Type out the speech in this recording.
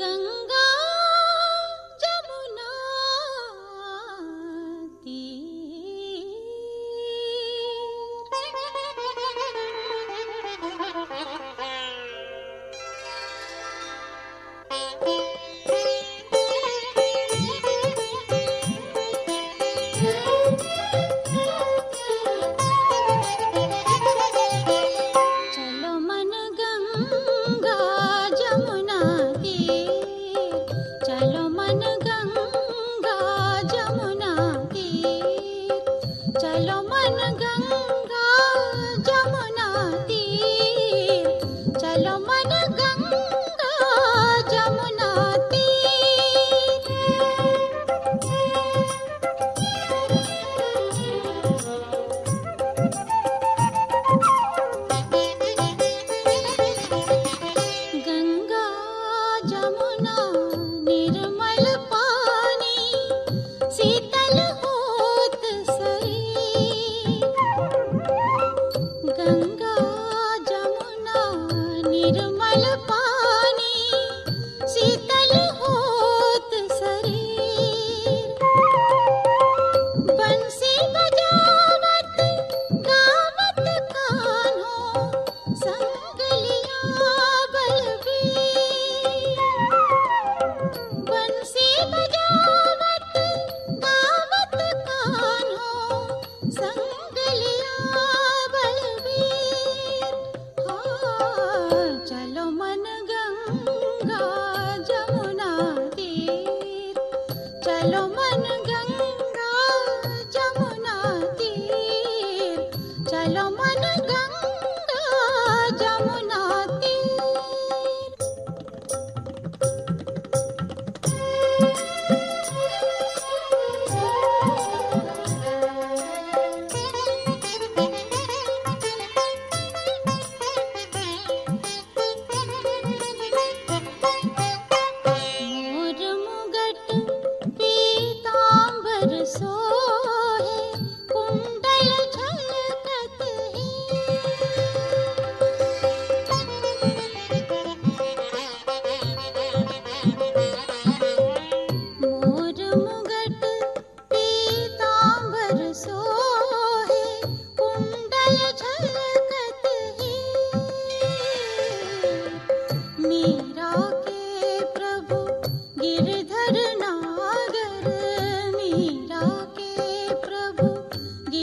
गङ्गा जनुना যমুনা নির मन